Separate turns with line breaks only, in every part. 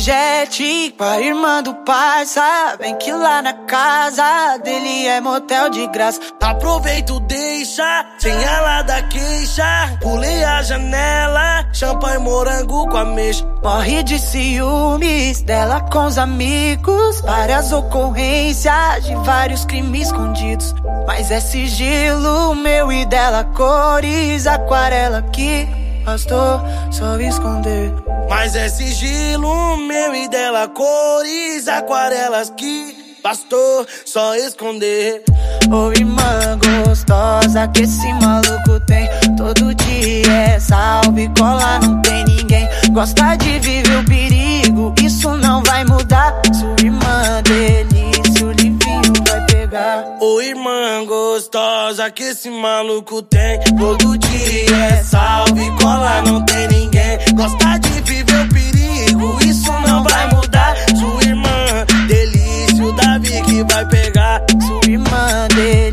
jet com a irmã do parça. Vem que lá na casa dele é motel de graça.
Aproveito, deixa, sem ela dar queixa. Pulei a janela, champanhe morango com a mexa.
Morre de ciúmes dela com os amigos. Várias ocorrências de vários crimes escondidos. Mas é sigilo meu e dela, cores, aquarela que bastou só esconder.
Mas é sigilo meu e dela, cores, aquarelas que bastou só esconder.
Ô oh, irmã gostosa que esse maluco tem todo dia é salve, cola, não tem ninguém. Gosta de viver o perigo, isso não vai mudar. Sua irmã delícia, o livinho vai pegar.
Ô oh, irmã gostosa que esse maluco tem todo dia é salve, cola, não tem ninguém. Gosta pegar.
Sua irmã delícia,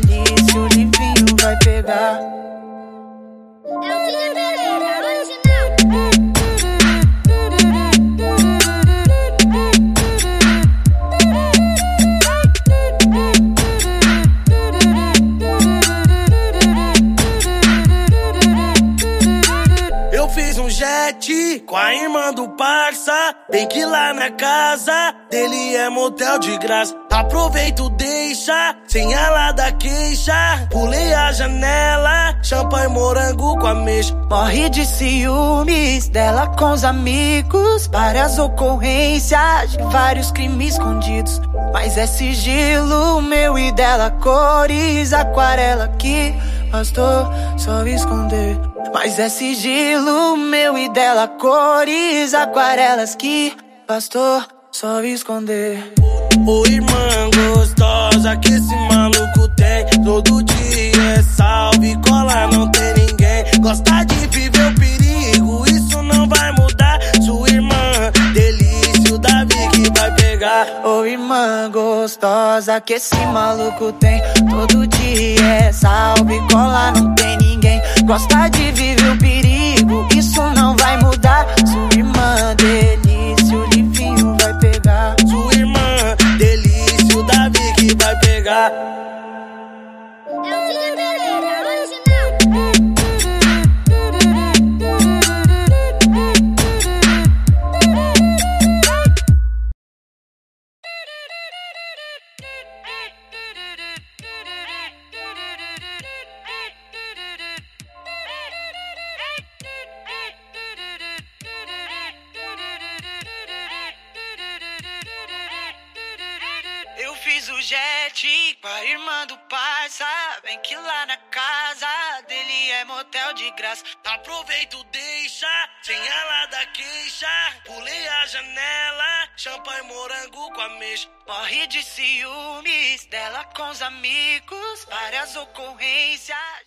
Jet com a irmã do parça. Bem que lá na casa dele é motel de graça. Aproveito, deixa, sem ela dar queixa. Pulei a janela, champanhe morango com a mexa.
Morre de ciúmes dela com os amigos. Várias ocorrências vários crimes escondidos. Mas é sigilo meu e dela, cores, aquarela que bastou só esconder. Mas é sigilo meu e dela, cores, aquarelas que bastou só esconder.
Ô irmã gostosa que esse maluco tem Todo dia é salve, cola, não tem ninguém Gosta de viver o perigo, isso não vai mudar Sua irmã, delícia, o Davi que vai pegar
Ô irmã gostosa que esse maluco tem. Todo dia é salve, cola, não tem ninguém. Gosta de viver o perigo, isso não vai mudar. Sua irmã, delícia, o livinho vai pegar.
Sua irmã, delícia, o Davi que vai pegar
fiz o jet com a irmã do parça. Vem que lá na casa dele é motel de graça.
Aproveito, deixa, sem ela dar queixa. Pulei a janela, champanhe morango com a mexa.
Morre de ciúmes dela com os amigos. Várias ocorrências.